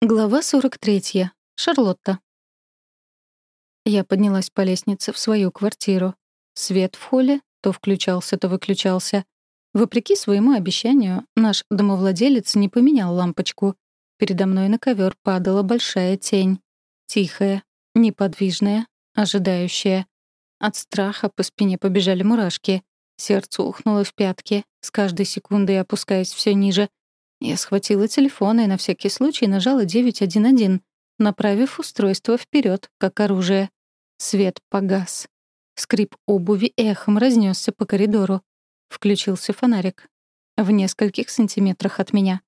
Глава 43. Шарлотта. Я поднялась по лестнице в свою квартиру. Свет в холле то включался, то выключался. Вопреки своему обещанию, наш домовладелец не поменял лампочку. Передо мной на ковер падала большая тень. Тихая, неподвижная, ожидающая. От страха по спине побежали мурашки. Сердце ухнуло в пятки, с каждой секундой опускаясь все ниже — я схватила телефон и на всякий случай нажала 911, направив устройство вперед, как оружие. Свет погас. Скрип обуви эхом разнесся по коридору. Включился фонарик. В нескольких сантиметрах от меня.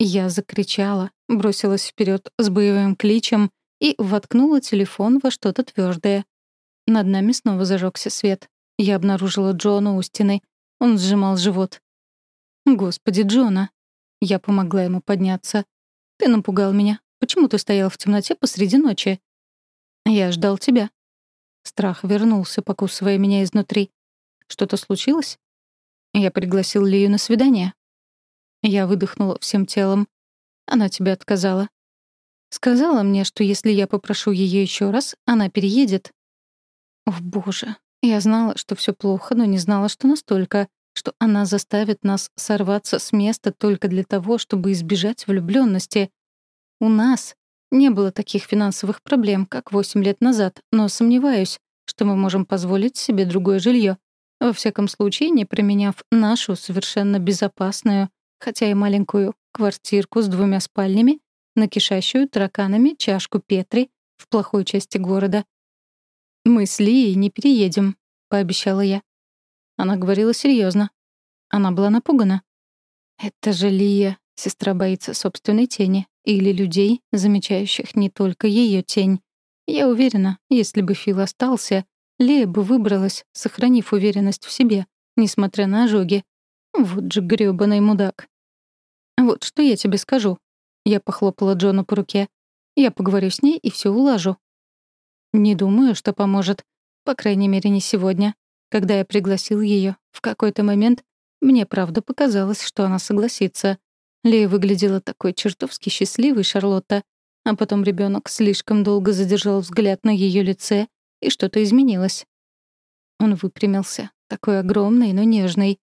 Я закричала, бросилась вперед с боевым кличем и воткнула телефон во что-то твердое. Над нами снова зажегся свет. Я обнаружила Джона у стены. Он сжимал живот. Господи, Джона, я помогла ему подняться. «Ты напугал меня. Почему ты стоял в темноте посреди ночи?» «Я ждал тебя». Страх вернулся, покусывая меня изнутри. «Что-то случилось?» «Я пригласил Лию на свидание». Я выдохнула всем телом. Она тебе отказала. Сказала мне, что если я попрошу ее еще раз, она переедет. О, боже. Я знала, что все плохо, но не знала, что настолько что она заставит нас сорваться с места только для того, чтобы избежать влюбленности. У нас не было таких финансовых проблем, как 8 лет назад, но сомневаюсь, что мы можем позволить себе другое жилье. Во всяком случае, не применяв нашу совершенно безопасную, хотя и маленькую, квартирку с двумя спальнями, накишащую тараканами чашку Петри в плохой части города. «Мы с Лией не переедем», — пообещала я. Она говорила серьезно. Она была напугана. Это же Лия, сестра боится собственной тени или людей, замечающих не только ее тень. Я уверена, если бы Фил остался, Лия бы выбралась, сохранив уверенность в себе, несмотря на ожоги. Вот же грёбаный мудак. «Вот что я тебе скажу». Я похлопала Джона по руке. «Я поговорю с ней и все улажу». «Не думаю, что поможет. По крайней мере, не сегодня. Когда я пригласил ее, в какой-то момент мне правда показалось, что она согласится. Лея выглядела такой чертовски счастливой, Шарлотта. А потом ребенок слишком долго задержал взгляд на ее лице, и что-то изменилось. Он выпрямился, такой огромный, но нежный.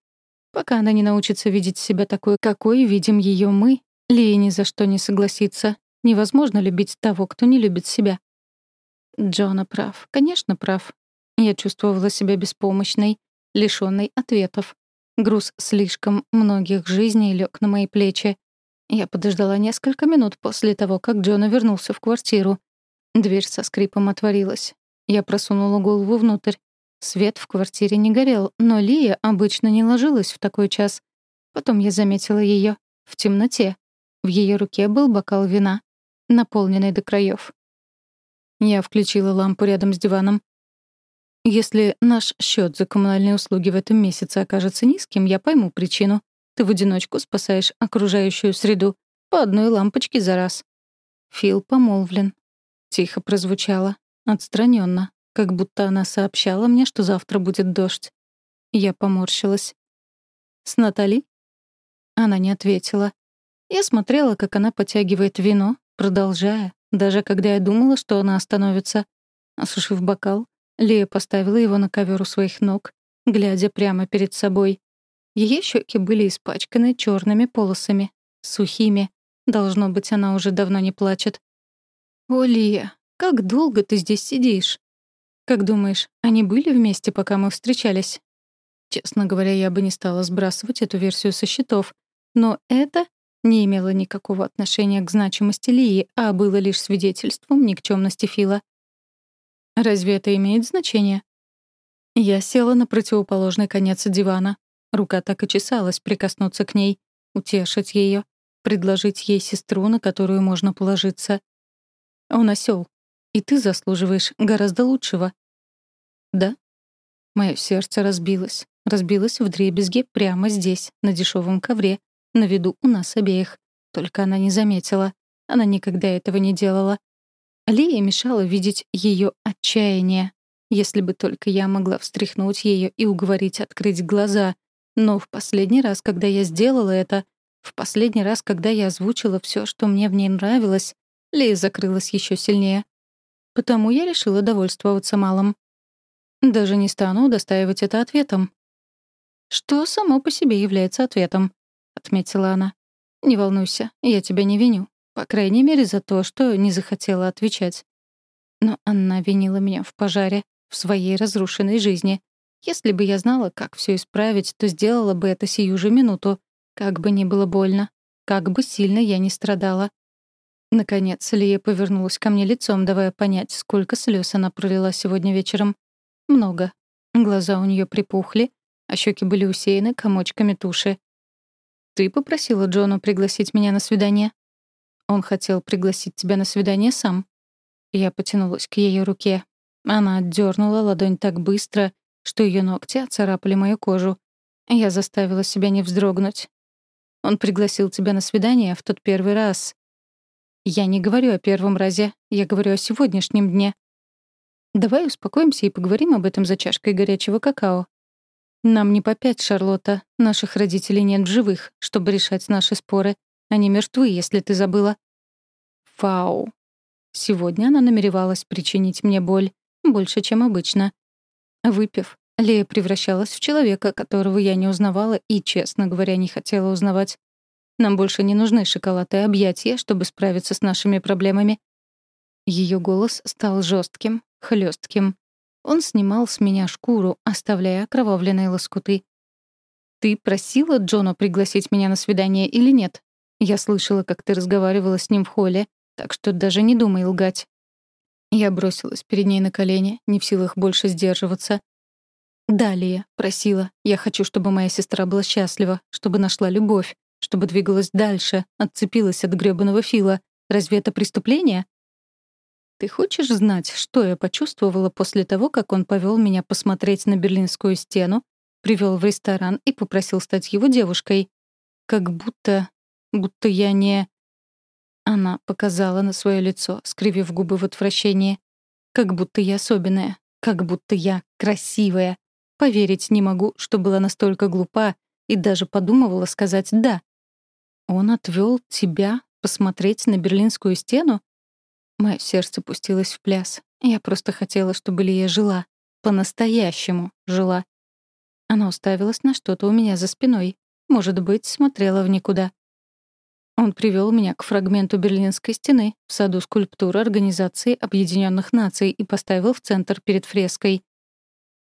Пока она не научится видеть себя такой, какой видим ее мы, Лея ни за что не согласится. Невозможно любить того, кто не любит себя. Джона прав, конечно, прав. Я чувствовала себя беспомощной, лишённой ответов. Груз слишком многих жизней лег на мои плечи. Я подождала несколько минут после того, как Джона вернулся в квартиру. Дверь со скрипом отворилась. Я просунула голову внутрь. Свет в квартире не горел, но Лия обычно не ложилась в такой час. Потом я заметила ее в темноте. В ее руке был бокал вина, наполненный до краев. Я включила лампу рядом с диваном. Если наш счет за коммунальные услуги в этом месяце окажется низким, я пойму причину. Ты в одиночку спасаешь окружающую среду по одной лампочке за раз. Фил помолвлен. Тихо прозвучало, отстраненно, как будто она сообщала мне, что завтра будет дождь. Я поморщилась. «С Натали?» Она не ответила. Я смотрела, как она потягивает вино, продолжая, даже когда я думала, что она остановится. Осушив бокал, Лия поставила его на ковер у своих ног, глядя прямо перед собой. Ее щеки были испачканы черными полосами, сухими. Должно быть, она уже давно не плачет. «О, Лия, как долго ты здесь сидишь?» «Как думаешь, они были вместе, пока мы встречались?» Честно говоря, я бы не стала сбрасывать эту версию со счетов. Но это не имело никакого отношения к значимости Лии, а было лишь свидетельством никчемности Фила. Разве это имеет значение? Я села на противоположный конец дивана. Рука так и чесалась прикоснуться к ней, утешить ее, предложить ей сестру, на которую можно положиться. Он осел, и ты заслуживаешь гораздо лучшего. Да? Мое сердце разбилось. Разбилось в дребезги прямо здесь, на дешевом ковре, на виду у нас обеих. Только она не заметила. Она никогда этого не делала. Лия мешала видеть ее отчаяние. Если бы только я могла встряхнуть ее и уговорить открыть глаза. Но в последний раз, когда я сделала это, В последний раз, когда я озвучила все, что мне в ней нравилось, Лея закрылась еще сильнее. Потому я решила довольствоваться малым. Даже не стану удостаивать это ответом. «Что само по себе является ответом», — отметила она. «Не волнуйся, я тебя не виню. По крайней мере, за то, что не захотела отвечать. Но она винила меня в пожаре, в своей разрушенной жизни. Если бы я знала, как все исправить, то сделала бы это сию же минуту, как бы ни было больно, как бы сильно я ни страдала. Наконец, Лия повернулась ко мне лицом, давая понять, сколько слез она пролила сегодня вечером. Много. Глаза у нее припухли, а щеки были усеяны комочками туши. «Ты попросила Джону пригласить меня на свидание?» «Он хотел пригласить тебя на свидание сам». Я потянулась к ее руке. Она отдернула ладонь так быстро, что ее ногти оцарапали мою кожу. Я заставила себя не вздрогнуть. Он пригласил тебя на свидание в тот первый раз. Я не говорю о первом разе, я говорю о сегодняшнем дне. Давай успокоимся и поговорим об этом за чашкой горячего какао. Нам не по пять, Шарлотта. Наших родителей нет в живых, чтобы решать наши споры. Они мертвы, если ты забыла. Фау. Сегодня она намеревалась причинить мне боль. Больше, чем обычно. Выпив, Лея превращалась в человека, которого я не узнавала и, честно говоря, не хотела узнавать. Нам больше не нужны шоколад и объятия, чтобы справиться с нашими проблемами. Ее голос стал жестким, хлестким. Он снимал с меня шкуру, оставляя окровавленные лоскуты. «Ты просила Джона пригласить меня на свидание или нет? Я слышала, как ты разговаривала с ним в холле, так что даже не думай лгать». Я бросилась перед ней на колени, не в силах больше сдерживаться. «Далее», — просила, — «я хочу, чтобы моя сестра была счастлива, чтобы нашла любовь, чтобы двигалась дальше, отцепилась от грёбаного Фила. Разве это преступление?» Ты хочешь знать, что я почувствовала после того, как он повел меня посмотреть на Берлинскую стену, привел в ресторан и попросил стать его девушкой? Как будто... будто я не... Она показала на свое лицо, скривив губы в отвращении. Как будто я особенная, как будто я красивая. Поверить не могу, что была настолько глупа и даже подумывала сказать «да». Он отвел тебя посмотреть на Берлинскую стену? Мое сердце пустилось в пляс. Я просто хотела, чтобы Лия жила. По-настоящему жила. Она уставилась на что-то у меня за спиной. Может быть, смотрела в никуда. Он привел меня к фрагменту Берлинской стены в саду скульптуры Организации Объединенных Наций и поставил в центр перед фреской.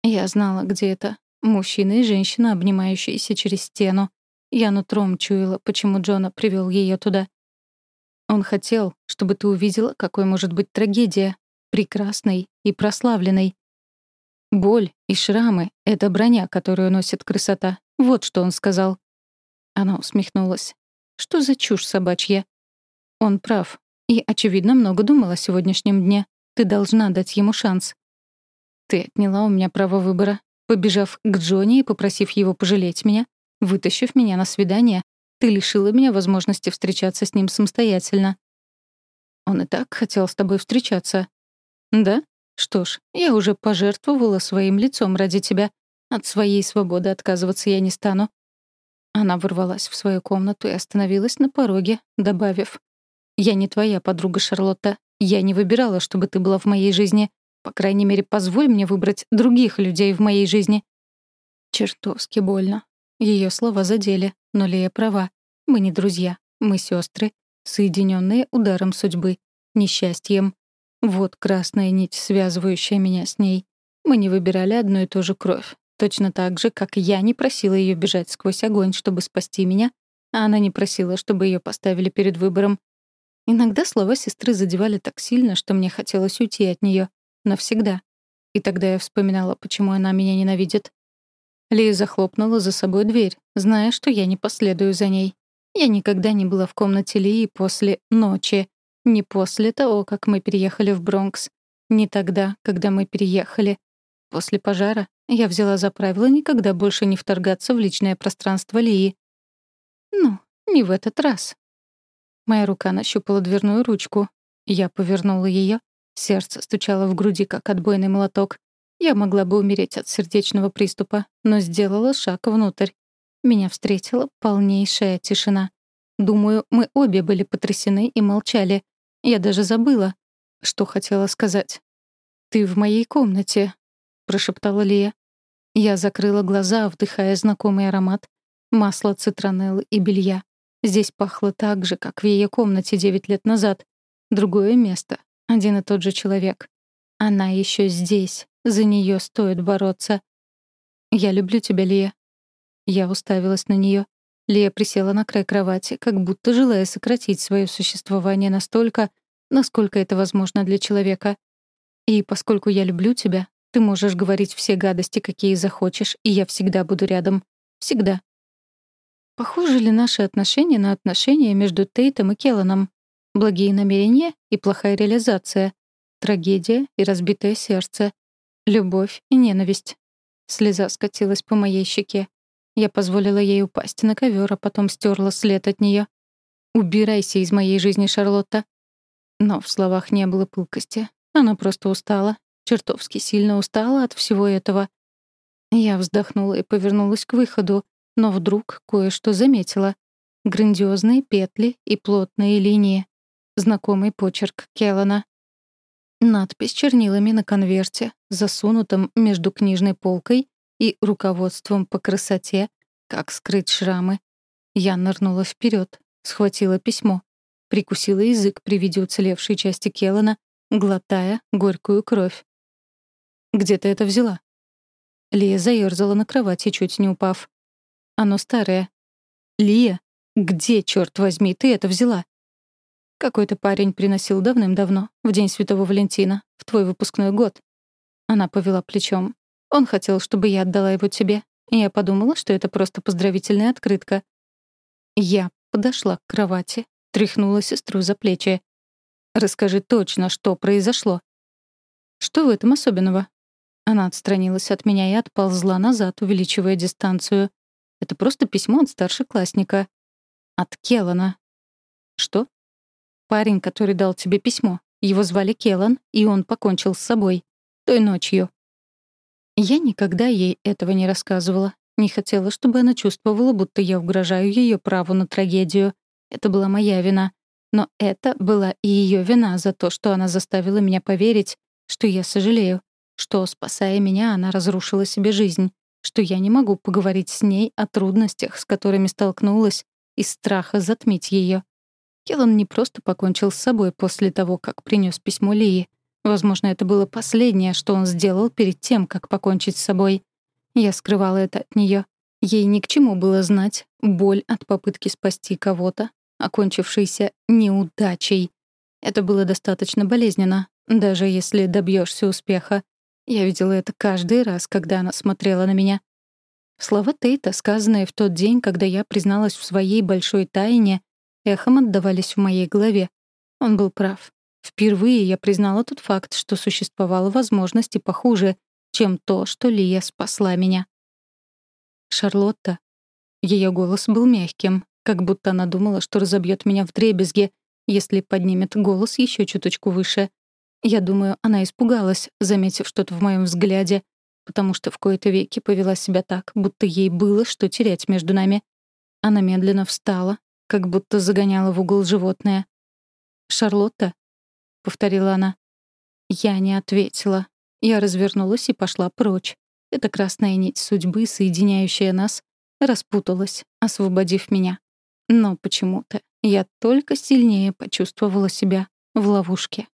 Я знала, где это. Мужчина и женщина, обнимающиеся через стену. Я нутром чуяла, почему Джона привел ее туда. Он хотел, чтобы ты увидела, какой может быть трагедия, прекрасной и прославленной. Боль и шрамы — это броня, которую носит красота. Вот что он сказал. Она усмехнулась. Что за чушь собачья? Он прав. И, очевидно, много думал о сегодняшнем дне. Ты должна дать ему шанс. Ты отняла у меня право выбора, побежав к Джонни и попросив его пожалеть меня, вытащив меня на свидание, ты лишила меня возможности встречаться с ним самостоятельно. Он и так хотел с тобой встречаться. Да? Что ж, я уже пожертвовала своим лицом ради тебя. От своей свободы отказываться я не стану. Она ворвалась в свою комнату и остановилась на пороге, добавив. «Я не твоя подруга, Шарлотта. Я не выбирала, чтобы ты была в моей жизни. По крайней мере, позволь мне выбрать других людей в моей жизни». Чертовски больно. Ее слова задели, но Лея права. Мы не друзья, мы сестры, соединенные ударом судьбы, несчастьем. Вот красная нить, связывающая меня с ней. Мы не выбирали одну и ту же кровь. Точно так же, как я не просила ее бежать сквозь огонь, чтобы спасти меня, а она не просила, чтобы ее поставили перед выбором. Иногда слова сестры задевали так сильно, что мне хотелось уйти от нее навсегда. И тогда я вспоминала, почему она меня ненавидит. Лия захлопнула за собой дверь, зная, что я не последую за ней. Я никогда не была в комнате Лии после ночи, не после того, как мы переехали в Бронкс, не тогда, когда мы переехали. После пожара я взяла за правило никогда больше не вторгаться в личное пространство Лии. Ну, не в этот раз. Моя рука нащупала дверную ручку. Я повернула ее. Сердце стучало в груди, как отбойный молоток. Я могла бы умереть от сердечного приступа, но сделала шаг внутрь. Меня встретила полнейшая тишина. Думаю, мы обе были потрясены и молчали. Я даже забыла, что хотела сказать. «Ты в моей комнате», — прошептала Лия. Я закрыла глаза, вдыхая знакомый аромат масла цитронеллы и белья. Здесь пахло так же, как в ее комнате девять лет назад. Другое место, один и тот же человек. Она еще здесь, за нее стоит бороться. «Я люблю тебя, Лия». Я уставилась на нее. Лия присела на край кровати, как будто желая сократить свое существование настолько, насколько это возможно для человека. И поскольку я люблю тебя, ты можешь говорить все гадости, какие захочешь, и я всегда буду рядом. Всегда. Похожи ли наши отношения на отношения между Тейтом и Келланом? Благие намерения и плохая реализация. Трагедия и разбитое сердце. Любовь и ненависть. Слеза скатилась по моей щеке. Я позволила ей упасть на ковер, а потом стерла след от нее. «Убирайся из моей жизни, Шарлотта». Но в словах не было пылкости. Она просто устала, чертовски сильно устала от всего этого. Я вздохнула и повернулась к выходу, но вдруг кое-что заметила. Грандиозные петли и плотные линии. Знакомый почерк Келлана. Надпись чернилами на конверте, засунутом между книжной полкой и руководством по красоте, как скрыть шрамы. Я нырнула вперед, схватила письмо, прикусила язык при виде уцелевшей части Келлана, глотая горькую кровь. «Где ты это взяла?» Лия заёрзала на кровати, чуть не упав. «Оно старое». «Лия, где, черт возьми, ты это взяла?» «Какой-то парень приносил давным-давно, в день Святого Валентина, в твой выпускной год». Она повела плечом. «Он хотел, чтобы я отдала его тебе, и я подумала, что это просто поздравительная открытка». Я подошла к кровати, тряхнула сестру за плечи. «Расскажи точно, что произошло». «Что в этом особенного?» Она отстранилась от меня и отползла назад, увеличивая дистанцию. Это просто письмо от старшеклассника. От Келлана. Что? Парень, который дал тебе письмо. Его звали Келлан, и он покончил с собой. Той ночью. Я никогда ей этого не рассказывала. Не хотела, чтобы она чувствовала, будто я угрожаю ее праву на трагедию. Это была моя вина. Но это была и ее вина за то, что она заставила меня поверить, что я сожалею что, спасая меня, она разрушила себе жизнь, что я не могу поговорить с ней о трудностях, с которыми столкнулась, из страха затмить ее. Келлан не просто покончил с собой после того, как принес письмо Лии. Возможно, это было последнее, что он сделал перед тем, как покончить с собой. Я скрывала это от нее. Ей ни к чему было знать боль от попытки спасти кого-то, окончившейся неудачей. Это было достаточно болезненно, даже если добьешься успеха. Я видела это каждый раз, когда она смотрела на меня. Слова Тейта, сказанные в тот день, когда я призналась в своей большой тайне, эхом отдавались в моей голове. Он был прав. Впервые я признала тот факт, что существовала возможность и похуже, чем то, что Лия спасла меня. «Шарлотта». Ее голос был мягким, как будто она думала, что разобьет меня в дребезге, если поднимет голос еще чуточку выше. Я думаю, она испугалась, заметив что-то в моем взгляде, потому что в кои-то веки повела себя так, будто ей было что терять между нами. Она медленно встала, как будто загоняла в угол животное. «Шарлотта?» — повторила она. Я не ответила. Я развернулась и пошла прочь. Эта красная нить судьбы, соединяющая нас, распуталась, освободив меня. Но почему-то я только сильнее почувствовала себя в ловушке.